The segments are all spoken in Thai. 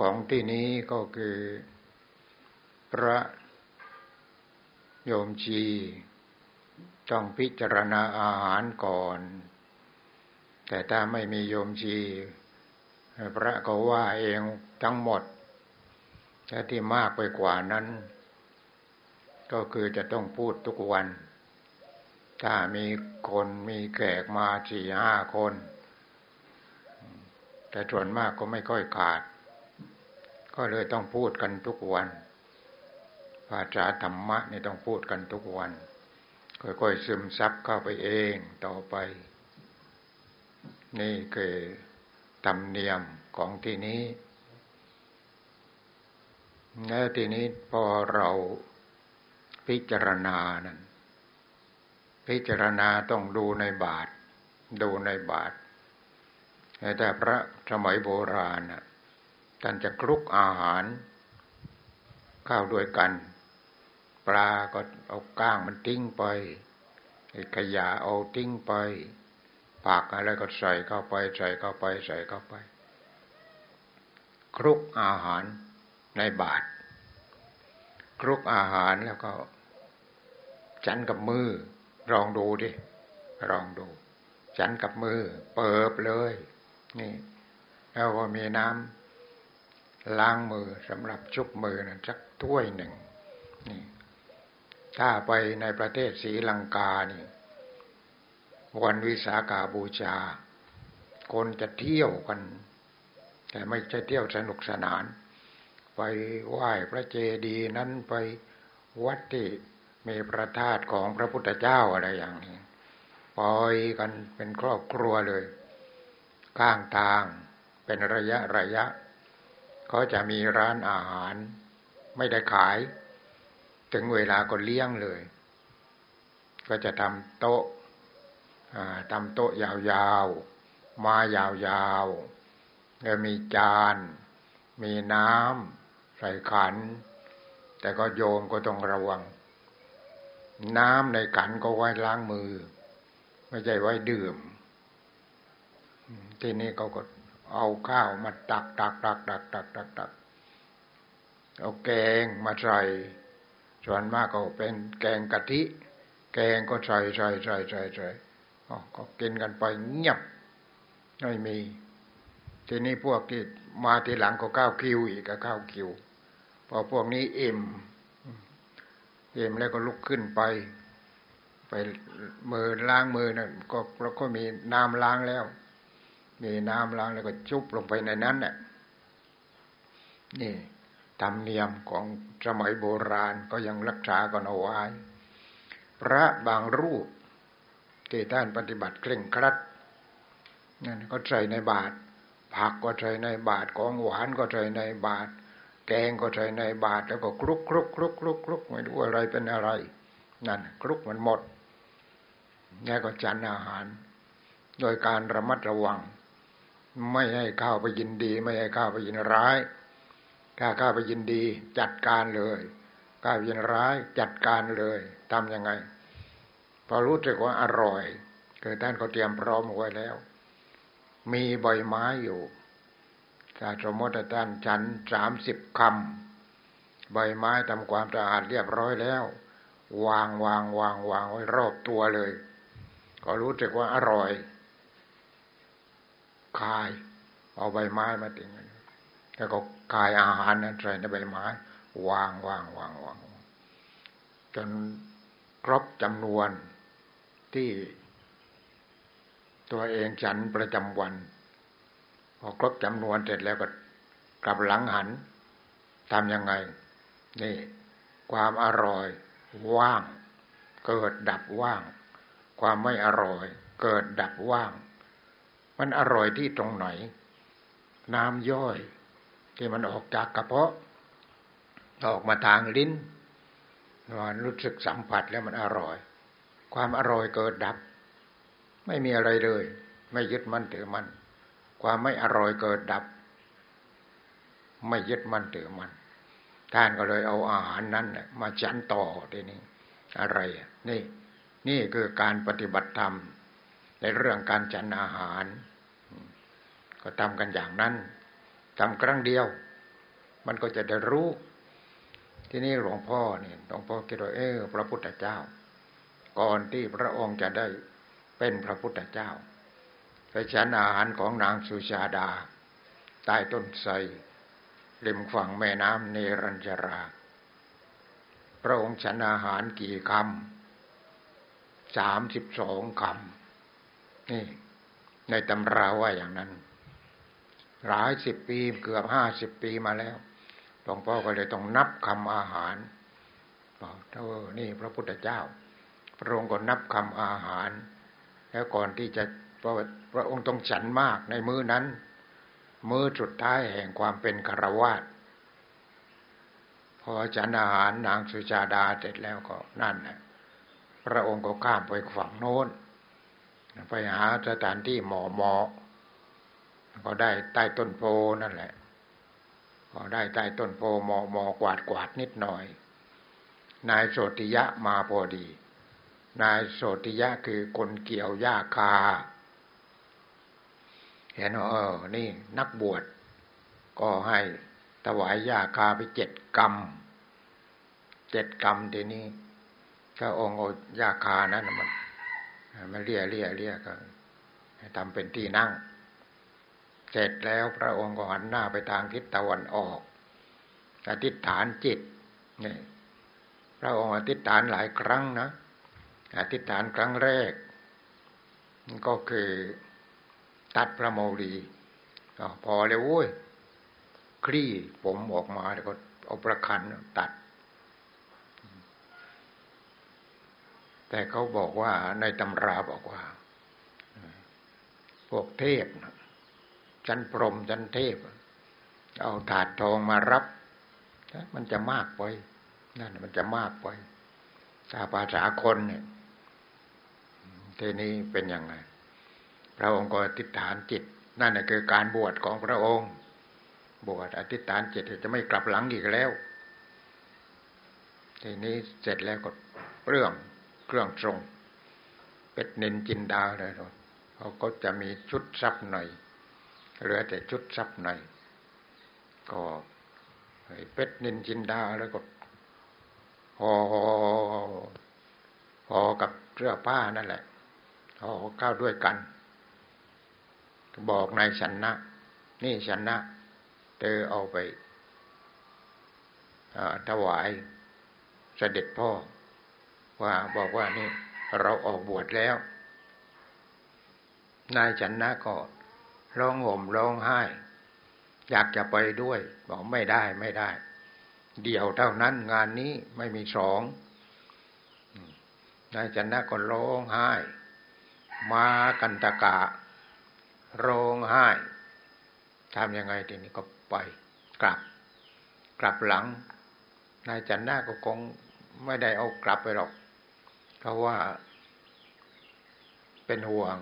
ของที่นี้ก็คือพระโยมชีต้องพิจารณาอาหารก่อน แต่ถ้าไม่มีโยมชี พระก็ว่าเองทั้งหมดแต่ที่มากไปกว่านั้น ก็คือจะต้องพูดทุกวัน ถ้ามีคนมีแขกมาสี่ห้าคน แต่ส่วนมากก็ไม่ค่อยขาด ก็เลยต้องพูดกันทุกวัน ภาษาธรรมะนี่ต้องพูดกันทุกวัน ค่อยๆซึมซับเข้าไปเองต่อไป นี่คือธรรมเนียมของที่นี้แล้วทีนี้พอเราพิจารณานั้น พิจารณาต้องดูในบาท ดูในบาทแต่พระสมัยโบราณ ท่านจะคลุกอาหาร ข้าวด้วยกัน ปลาก็เอาก้างมันทิ้งไปขยะเอาทิ้งไปผักอะไรก็ใส่เข้าไป ใส่เข้าไปใส่เข้าไป คลุกอาหารในบาทคลุกอาหารแล้วก็ฉันกับมือลองดูดิลองดู ฉันกับมือ เปิบเลย นี่ แล้วก็มีน้ำ ล้างมือสำหรับชุบมือนะสักถ้วยหนึ่งนี่ถ้าไปในประเทศศรีลังกานี่ วันวิสาขาบูชา คนจะเที่ยวกัน แต่ไม่ใช่เที่ยวสนุกสนาน ไปไหว้พระเจดีย์นั้นไปวัดที่มีพระธาตุของพระพุทธเจ้าอะไรอย่างนี้ปล่อยกันเป็นครอบครัวเลย ข้างทางเป็นระยะระยะ เขาจะมีร้านอาหาร ไม่ได้ขาย ถึงเวลาก็เลี้ยงเลย ก็จะทำโต๊ะทำโต๊ะยาวๆ มายาวๆแล้วมีจาน มีน้ำใส่ขัน แต่ก็โยมก็ต้องระวัง น้ำในขันก็ไว้ล้างมือ ไม่ใช่ไว้ดื่ม ที่นี้เขาก็ เอาข้าวมาตักตักตักตักตักตักตักเอาแกงมาใส่ ส่วนมากก็เป็นแกงกะทิ แกงก็ใส่ใส่ใส่ใส่ใส่ก็กินกันไปเงียบไม่มี ทีนี้พวกที่มาทีหลังก็เข้าคิวอีกก็เข้าคิว พอพวกนี้อิ่มอิ่มแล้วก็ลุกขึ้นไป ไปมือล้างมือนะก็เราก็มีน้ำล้างแล้ว มีน้ำล้างแล้วก็จุ่มลงไปในนั้นน่ะนี่ธรรมเนียมของสมัยโบราณก็ยังรักษากันเอาไว้พระบางรูปที่ท่านปฏิบัติเคร่งครัดนั่นก็ใส่ในบาตรผักก็ใส่ในบาตรของหวานก็ใส่ในบาตรแกงก็ใส่ในบาตรแล้วก็คลุกคลุกคลุกคลุกคลุกไม่รู้อะไรเป็นอะไร นั่นคลุกมันหมดนี่ก็จันอาหาร โดยการระมัดระวัง ไม่ให้ข้าวไปยินดี ไม่ให้ข้าวไปยินร้ายถ้าข้าไปยินดีจัดการเลยข้าวยินร้ายจัดการเลยทำยังไง พอรู้สึกว่าอร่อยเกิดท่านก็เตรียมพร้อมไว้แล้ว มีใบไม้อยู่ถ้าสมมติท่านฉันสามสิบคำใบไม้ทำความสะอาดเรียบร้อยแล้ว วางวางวางวางไว้รอบตัวเลย ก็รู้สึกว่าอร่อย คาย เอาใบไม้มาติงแล้วก็คายอาหารนั้นใส่ในใบไม้ วางวางวางวางจนครบจำนวนที่ตัวเองฉันประจำวัน พอครบจำนวนเสร็จแล้วก็กลับหลังหันทำยังไง นี่ ความอร่อย ว่าง เกิดดับว่าง ความไม่อร่อย เกิดดับว่าง มันอร่อยที่ตรงไหน น้ำย่อย ที่มันออกจากกระเพาะ ออกมาทางลิ้นมันรู้สึกสัมผัสแล้วมันอร่อย ความอร่อยเกิดดับ ไม่มีอะไรเลย ไม่ยึดมั่นถือมั่นความไม่อร่อยเกิดดับ ไม่ยึดมั่นถือมั่นท่านก็เลยเอาอาหารนั้นมาฉันต่อทีนี้อะไรนี่ นี่คือการปฏิบัติธรรม ในเรื่องการฉันอาหาร ก็ทำกันอย่างนั้นทำครั้งเดียว มันก็จะได้รู้ ที่นี่หลวงพ่อเนี่ยหลวงพ่อคิดว่าเออพระพุทธเจ้า ก่อนที่พระองค์จะได้เป็นพระพุทธเจ้าไปฉันอาหารของนางสุชาดา ใต้ต้นไทรริมฝั่งแม่น้ำเนรัญชรา พระองค์ฉันอาหารกี่คำสามสิบสองคำ นี่ ในตำราว่าอย่างนั้น หลายสิบปีเกือบห้าสิบปีมาแล้วหลวงพ่อก็เลยต้องนับคำอาหารบอกเออนี่พระพุทธเจ้า พระองค์ก็นับคำอาหาร แล้วก่อนที่จะพระพระองค์ต้องฉันมากในมือนั้น มื้อสุดท้ายแห่งความเป็นคารวาสพอฉันอาหารนางสุชาดาเสร็จแล้วก็นั่นนะพระองค์ก็ข้ามไปฝั่งโน้น ไปหาสถานที่หมอหมอก็ได้ใต้ต้นโพนั่นแหละพอได้ใต้ต้นโพหมอหมอกวาดกวาดนิดหน่อย นายโสติยะมาพอดี นายโสติยะคือคนเกี่ยวหญ้าคา เห็นว่าเออ นี่นักบวชก็ให้ถวายยาคาไปเจ็ดกรรมเจ็ดกรรมทีนี้ถ้าองค์เอายาคานั้นมัน มันเลี่ยเลี่ยเลี่ยก็ทำเป็นที่นั่ง เสร็จแล้วพระองค์ก็หันหน้าไปทางทิศตะวันออกอธิษฐานจิตนี่พระองค์อธิษฐานหลายครั้งนะอธิษฐานครั้งแรก ก็คือตัดพระโมลีพอเลยโว้ยคลี่ผมออกมาแล้วก็เอาประคันตัด แต่เขาบอกว่าในตำราบอกว่า พวกเทพจันพรมจันเทพ เอาถาดทองมารับ มันจะมากไปนั่นมันจะมากไปถ้าภาษาคนเนี่ยทีนี้เป็นยังไง พระองค์ก็อธิษฐานจิต นั่นแหละคือการบวชของพระองค์ บวชอธิษฐานจิตจะไม่กลับหลังอีกแล้ว ทีนี้เสร็จแล้วก็เรื่อง เครื่องทรงเป็ดนินจินดาเลยเขาก็จะมีชุดซับหน่อยเหลือแต่ชุดซับหน่อยก็เป็ดนินจินดาแล้วก็ห่อห่อกับเสื้อผ้านั่นแหละห่อเข้าด้วยกัน บอกนายชนะ นี่ชนะเธอเอาไปถวายเสด็จพ่อ ว่าบอกว่านี่เราออกบวชแล้ว นายชนนะก็ร้องห่มร้องไห้ อยากจะไปด้วย บอกไม่ได้ไม่ได้ เดี่ยวเท่านั้นงานนี้ไม่มีสองนายชนนะก็ร้องไห้ มากันตะกะร้องไห้ทำยังไงทีนี้ก็ไปกลับ กลับหลัง นายจันนาก็คงไม่ได้เอากลับไปหรอก ราะว่าเป็นห่วง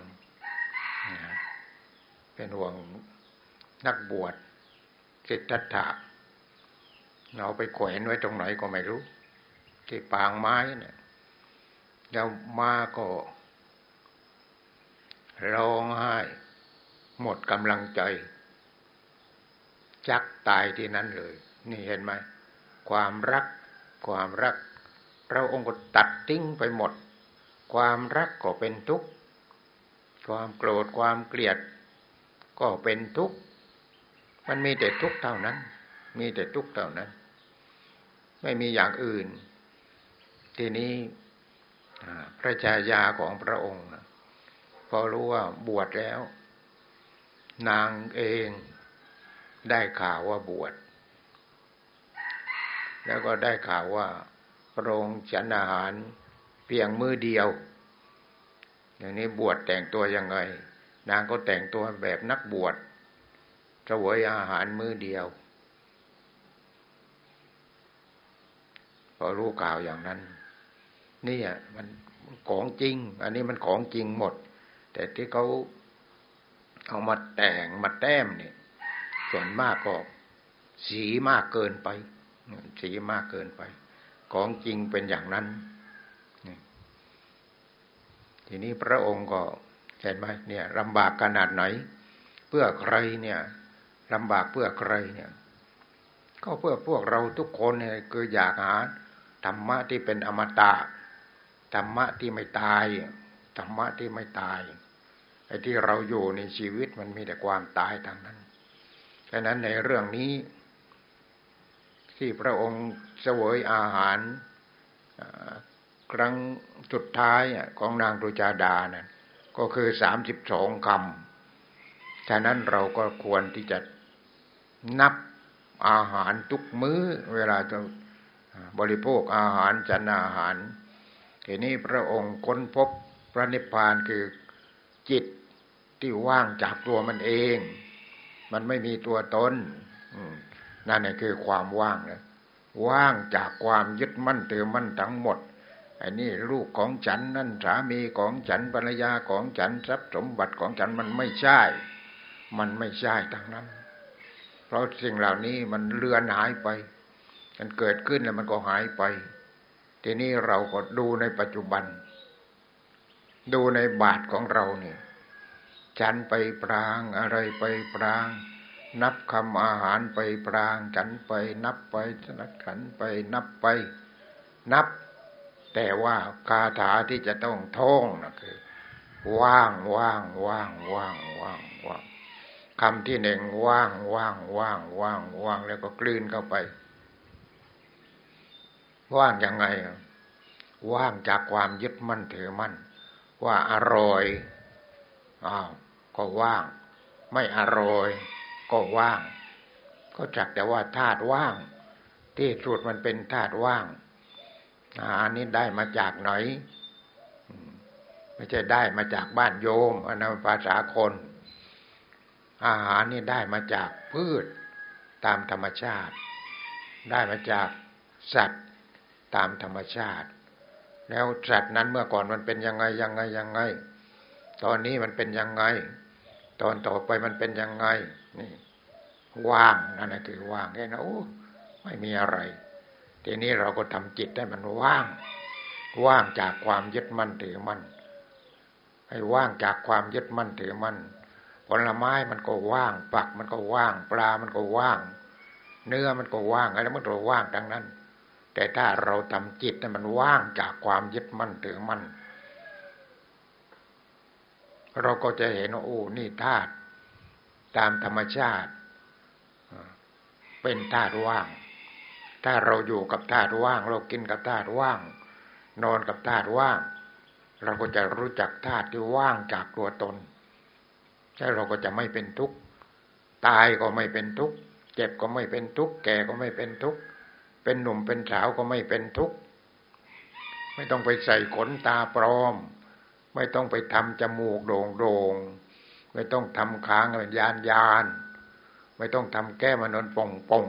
เป็นห่วงนักบวชสิทธัตถะเราไปแขวนไว้ตรงไหนก็ไม่รู้ ที่ปางไม้เนี่ยแล้วมาก็ร้องไห้ หมดกำลังใจ จักตายที่นั้นเลย นี่เห็นไหม ความรักความรัก เราองค์ก็ตัดทิ้งไปหมด ความรักก็เป็นทุกข์ ความโกรธความเกลียด ก็เป็นทุกข์ มันมีแต่ทุกข์เท่านั้น มีแต่ทุกข์เท่านั้น ไม่มีอย่างอื่น ทีนี้พระชายาของพระองค์พอรู้ว่าบวชแล้ว นางเองได้ข่าวว่าบวช แล้วก็ได้ข่าวว่า พระองค์ฉันอาหาร เพียงมือเดียว อย่างนี้บวชแต่งตัวยังไง นางก็แต่งตัวแบบนักบวชเสวยอาหารมือเดียว พอรู้ข่าวอย่างนั้น นี่อะมันของจริง อันนี้มันของจริงหมด แต่ที่เขาเอามาแต่งมาแต้มเนี่ยส่วนมากก็สีมากเกินไป สีมากเกินไป ของจริงเป็นอย่างนั้น ทีนี้พระองค์ก็เห็นไหมเนี่ยลำบากขนาดไหน เพื่อใครเนี่ยลำบากเพื่อใครเนี่ย ก็เพื่อพวกเราทุกคนเนี่ยคืออยากหาธรรมะที่เป็นอมตะธรรมะที่ไม่ตายธรรมะที่ไม่ตายไอ้ที่เราอยู่ในชีวิตมันมีแต่ความตายทางนั้น ฉะนั้นในเรื่องนี้ ที่พระองค์เสวยอาหารครั้งสุดท้ายของนางตุจาดานะ่นก็คือสามสิบสองคำฉะนั้นเราก็ควรที่จะนับอาหารทุกมื้อ เวลาจะบริโภคอาหารจันอาหารทีนี้พระองค์ค้นพบพระนิพพานคือจิตที่ว่างจากตัวมันเอง มันไม่มีตัวตน นั่นคือความว่างนะว่างจากความยึดมั่นถือมั่นทั้งหมดอ้นี่ลูกของฉันนั่นสามีของฉันภรรยาของฉันทรัพย์สมบัติของฉันมันไม่ใช่ มันไม่ใช่ทั้งนั้น เพราะสิ่งเหล่านี้มันเลือนหายไป มันเกิดขึ้นแล้วมันก็หายไป ทีนี้เราก็ดูในปัจจุบัน ดูในบาทของเราเนี่ย ฉันไปปรางอะไรไปปราง นับคำอาหารไปปรางฉันไป นับไปนับขันไป นับไป นับ แต่ว่าคาถาที่จะต้องท่องนะคือว่างว่างว่างว่างว่างว่างคำที่หนึ่งว่างว่างว่างว่างว่างแล้วก็กลืนเข้าไป ว่างยังไง ว่างจากความยึดมั่นถือมั่น ว่าอร่อยอ้าวก็ว่าง ไม่อร่อย ก็ว่าง ก็จักแต่ว่าธาตุว่าง ที่สุดมันเป็นธาตุว่างอาหารนี้ได้มาจากไหนไม่ใช่ได้มาจากบ้านโยมอันนั้นภาษาคน อาหารนี่ได้มาจากพืชตามธรรมชาติ ได้มาจากสัตว์ตามธรรมชาติ แล้วสัตว์นั้นเมื่อก่อนมันเป็นยังไงยังไงยังไง ตอนนี้มันเป็นยังไง ตอนต่อไปมันเป็นยังไง นี่ว่างนั่นคือว่างแค่นั้นโอ้ไม่มีอะไร ทีนี้เราก็ทำจิตให้มันว่าง ว่างจากความยึดมั่นถือมั่นให้ว่างจากความยึดมั่นถือมั่นผลไม้มันก็ว่างปักมันก็ว่าง ปลามันก็ว่าง เนื้อมันก็ว่างอะไรมันก็ว่างดังนั้น แต่ถ้าเราทำจิตให้มันว่างจากความยึดมั่นถือมั่นเราก็จะเห็นว่าโอ้นี่ธาตุ ตามธรรมชาติ เป็นธาตุว่าง ถ้าเราอยู่กับธาตุว่าง เรากินกับธาตุว่าง นอนกับธาตุว่าง เราก็จะรู้จักธาตุที่ว่างจากตัวตนใช่เราก็จะไม่เป็นทุกข์ตายก็ไม่เป็นทุกข์เจ็บก็ไม่เป็นทุกข์แก่ก็ไม่เป็นทุกข์เป็นหนุ่มเป็นสาวก็ไม่เป็นทุกข์ไม่ต้องไปใส่ขนตาปลอม ไม่ต้องไปทำจมูกโด่งโด่ง ไม่ต้องทำค้างเป็นยานยานไม่ต้องทำแก้มนนป่งป่ง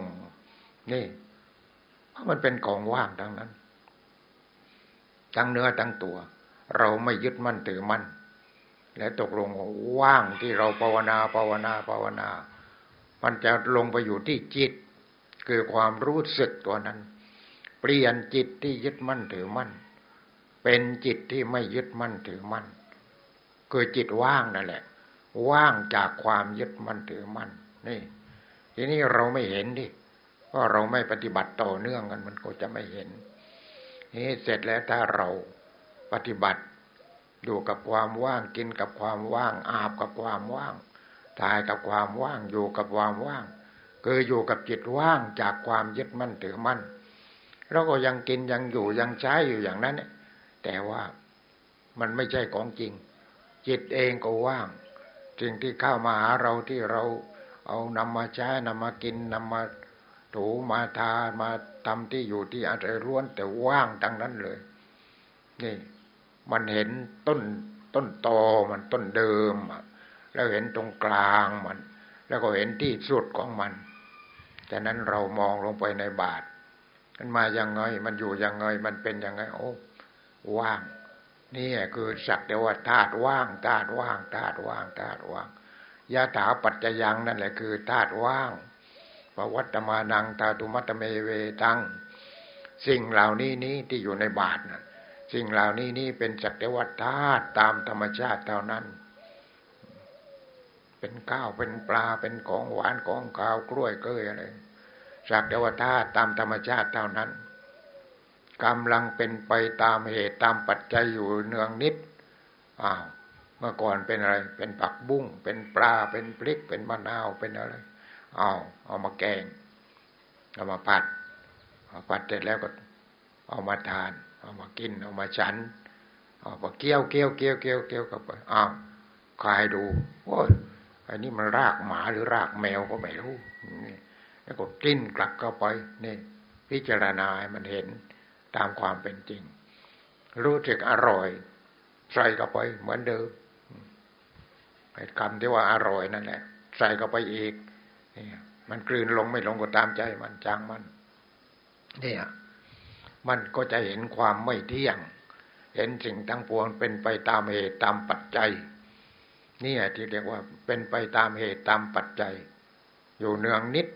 นี่เพราะมันเป็นของว่างทั้งนั้น ทั้งเนื้อทั้งตัว เราไม่ยึดมั่นถือมั่นและตกลงว่างที่เราภาวนาภาวนาภาวนา มันจะลงไปอยู่ที่จิต คือความรู้สึกตัวนั้น เปลี่ยนจิตที่ยึดมั่นถือมั่น เป็นจิตที่ไม่ยึดมั่นถือมั่นคือจิตว่างนั่นแหละ ว่างจากความยึดมั่นถือมั่นนี่ ทีนี้เราไม่เห็นดิเพราะเราไม่ปฏิบัติต่อเนื่องกันมันก็จะไม่เห็นนี่เสร็จแล้วถ้าเราปฏิบัติอยู่กับความว่างกินกับความว่าง อาบกับความว่างตายกับความว่างอยู่กับความว่างคืออยู่กับจิตว่างจากความยึดมั่นถือมั่นเราก็ยังกินยังอยู่ยังใช้อยู่อย่างนั้นแต่ว่ามันไม่ใช่ของจริง จิตเองก็ว่าง สิ่งที่เข้ามาหาเราที่เราเอานำมาใช้นำมากินนำมาถูมาทามาทำที่อยู่ที่อาศัยล้วนแต่ว่างดังนั้นเลย นี่ มันเห็นต้นต้นตอมันต้นเดิมแล้วเห็นตรงกลางมัน แล้วก็เห็นที่สุดของมันจากนั้นเรามองลงไปในบาทมันมาอยังไง มันอยู่อยังไง มันเป็นอยังไง โอ้ว่าง นี่คือสักแต่ว่าธาตุว่างธาตุว่างธาตุว่างธาตุว่างยาถาปัจจยังนั่นแหละคือธาตุว่างปวัตมานังตาตุมัตเมเวตังสิ่งเหล่านี้นี้ที่อยู่ในบาทนะสิ่งเหล่านี้นี้เป็นสักแต่ว่าธาตุตามธรรมชาติเท่านั้น เป็นข้าวเป็นปลาเป็นของหวานของข้าวกล้วยเกยอะไรสักแต่ว่าธาตุตามธรรมชาติเท่านั้น กำลังเป็นไปตามเหตุตามปัจจัยอยู่เนืองนิดอ้าวเมื่อก่อนเป็นอะไร เป็นผักบุ้งเป็นปลาเป็นพริก เป็นมะนาวเป็นอะไรเอาเอามาแกงเอามาผัดเอาผัดเสร็จแล้วก็เอามาทาน เอามากิน เอามาฉัน เอาไปเกี้ยวเกี้ยวเกี้ยวเกี้ยวเกี้ยวกับไปอ้าวคลายดูโอ้ยอันนี้มันรากหมาหรือรากแมวก็ไม่รู้นี่แล้วก็กินกลับเข้าไปนี่พิจารณาให้มันเห็น ตามความเป็นจริง รู้สึกอร่อย ใส่เข้าไปเหมือนเดิมไอ้คำที่ว่าอร่อยนั่นแหละ ใส่เข้าไปอีกนี่มันกลืนลงไม่ลงก็ตามใจมันจางมัน เนี่ย มันก็จะเห็นความไม่เที่ยง เห็นสิ่งทั้งปวงเป็นไปตามเหตุตามปัจจัยนี่ที่เรียกว่าเป็นไปตามเหตุตามปัจจัย อยู่เนืองนิด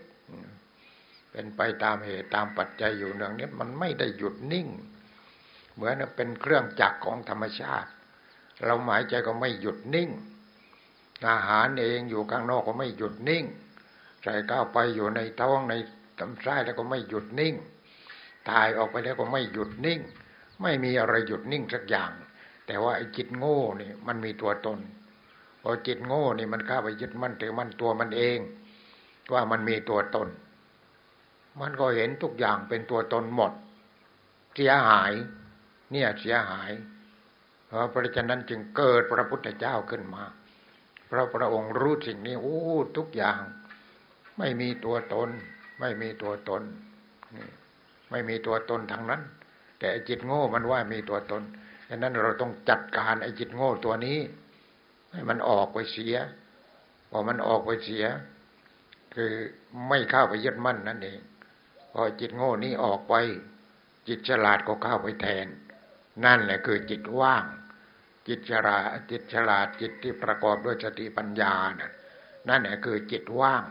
เป็นไปตามเหตุตามปัจจัยอยู่เนืองนิดมันไม่ได้หยุดนิ่ง เหมือนเป็นเครื่องจักรของธรรมชาติ เราหมายใจก็ไม่หยุดนิ่ง อาหารเองอยู่ข้างนอกก็ไม่หยุดนิ่งใส่ก้าวไปอยู่ในท้องในลำไส้แล้วก็ไม่หยุดนิ่ง ตายออกไปแล้วก็ไม่หยุดนิ่ง ไม่มีอะไรหยุดนิ่งสักอย่าง แต่ว่าไอ้จิตโง่นี่มันมีตัวตนพอจิตโง่นี่มันเข้าไปยึดมั่นถือมันตัวมันเอง ว่ามันมีตัวตน มันก็เห็นทุกอย่างเป็นตัวตนหมด เสียหาย เนี่ยเสียหายเพราะฉะนั้นจึงเกิดพระพุทธเจ้าขึ้นมาเพราะพระองค์รู้สิ่งนี้โอ้ทุกอย่าง ไม่มีตัวตน ไม่มีตัวตนนี่ไม่มีตัวตนทางนั้น แต่จิตโง่มันว่ามีตัวตนดังนั้นเราต้องจัดการไอ้จิตโง่ตัวนี้ ให้มันออกไปเสียพอมันออกไปเสีย คือไม่เข้าไปยึดมั่นนั่นเอง พอจิตโง่นี้ออกไป จิตฉลาดก็เข้าไปแทน นั่นแหละคือจิตว่าง จิตฉลาดจิตฉลาดจิตที่ประกอบด้วยสติปัญญานะนั่นแหละคือจิตว่าง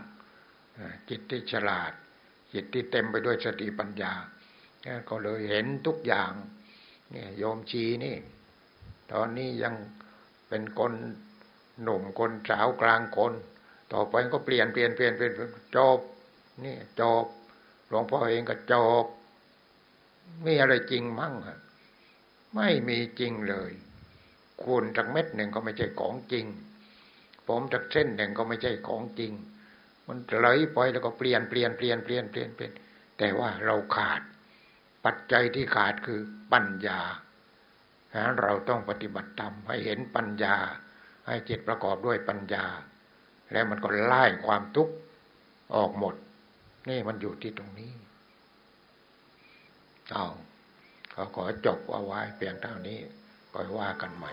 จิตที่ฉลาด จิตที่เต็มไปด้วยสติปัญญาก็เลยเห็นทุกอย่างเนี่ยโยมชีนี่ ตอนนี้ยังเป็นคนหนุ่มคนสาวกลางคน ต่อไปก็เปลี่ยนเปลี่ยนเปลี่ยนเปลี่ยนจบนี่จบ หลวงพ่อเองก็จบมีอะไรจริงมั่งไม่มีจริงเลยคุณจากเม็ดหนึ่งก็ไม่ใช่ของจริง ผมจากเส้นหนึ่งก็ไม่ใช่ของจริง มันไหลไปแล้วก็เปลี่ยนเปลี่ยนเปลี่ยนเปลี่ยนเปลี่ยนเปลี่ยนแต่ว่าเราขาด ปัจจัยที่ขาดคือปัญญาเราต้องปฏิบัติธรรมให้เห็นปัญญา ให้จิตประกอบด้วยปัญญา แล้วมันก็ไล่ความทุกข์ออกหมด นี่มันอยู่ที่ตรงนี้ เอาเขาขอจบเอาไว้เพียงเท่านี้กอดว่ากันใหม่